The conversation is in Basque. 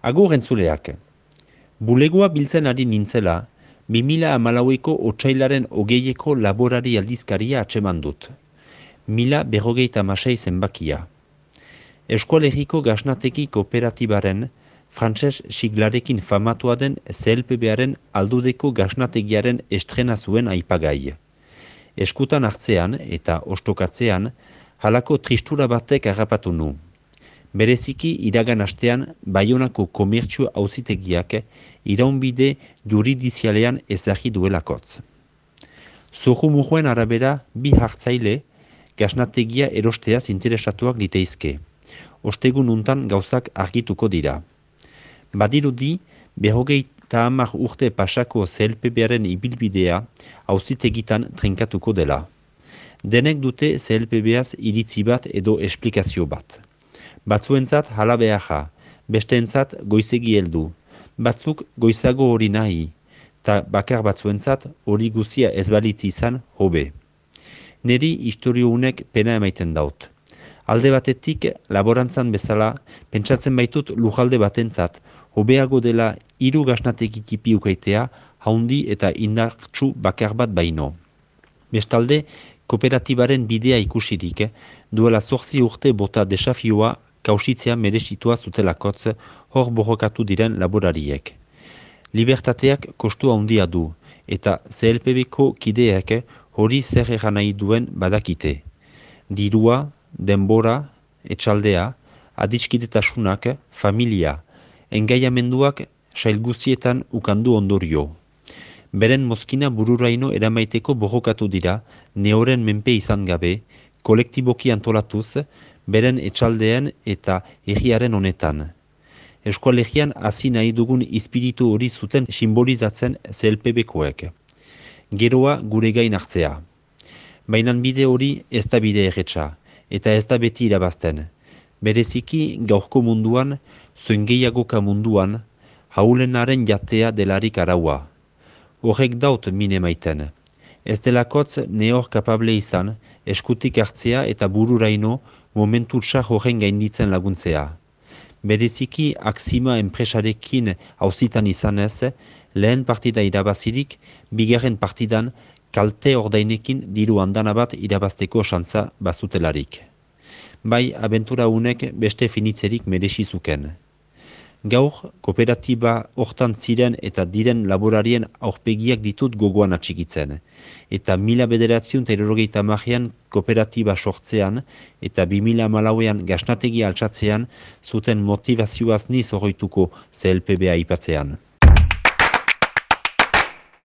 Agur entzuleak. Bulegoa biltzen ari nintzela, 2000 amalaueko otsailaren ogeieko laborari aldizkaria atseman dut. Mila berrogeita masei zenbakia. Eskoalegiko gaznateki kooperatibaren, frantses siglarekin famatua den CLPBaren aldudeko gaznategiaren estrena zuen aipagai. Eskutan hartzean eta ostokatzean, halako tristura batek harrapatu nu. Bereziki iragan astean Baionako komertxu hauzitegiak iraunbide juridizialean ezagi duelakotz. Zohu mujuen arabera bi hartzaile gasnategia erosteaz interesatuak liteizke. Ostegun untan gauzak argituko dira. Badirudi, behogeita hamar urte pasako CLPBaren ibilbidea hauzitegitan trinkatuko dela. Denek dute CLPBaz iritzi bat edo esplikazio bat. Batzuentzat hala beharra, besteentzat goizegi heldu, batzuk goizago hori nahi, eta bakar batzuentzat hori guzia ez balitzi izan hobe. Neri historio unek pena emaiten daut. Alde batetik, laborantzan bezala, pentsatzen baitut lujalde batentzat, hobeago dela hiru gaznatek ikipi ukaitea, haundi eta indartsu bakar bat baino. Bestalde, kooperatibaren bidea ikusirik, duela zorzi urte bota desafioa kausitzea meresitua zutelakotz hor borrokatu diren laborariek. Libertateak kostu handia du, eta CLPBko kideak hori zer egan nahi duen badakite. Dirua, denbora, etxaldea, adiskidetasunak, familia, engaiamenduak sailguzietan ukandu ondorio. Beren mozkina bururaino eramaiteko borrokatu dira, neoren menpe izan gabe, kolektiboki antolatuz, beren etxaldean eta egiaren honetan. Eskualegian hasi nahi dugun espiritu hori zuten simbolizatzen ZLPBkoek. Geroa gure gain hartzea. Baina bide hori ez da bide erretxa, eta ez da beti irabazten. Bereziki gaurko munduan, zuen gehiagoka munduan, haulenaren jatea delarik araua. Horrek daut mine maiten. Ez delakotz neor kapable izan, eskutik hartzea eta bururaino momentu txar horren gainditzen laguntzea. Bereziki aksima enpresarekin hauzitan izanez, lehen partida irabazirik, bigarren partidan kalte ordainekin diru handana bat irabazteko xantza bazutelarik. Bai, abentura unek beste finitzerik merezizuken. Gaur, kooperatiba hortan ziren eta diren laborarien aurpegiak ditut gogoan atxikitzen. Eta mila bederatziun eta marian kooperatiba sortzean eta bi mila malauean gasnategi altsatzean zuten motivazioaz niz horretuko CLPBA ipatzean.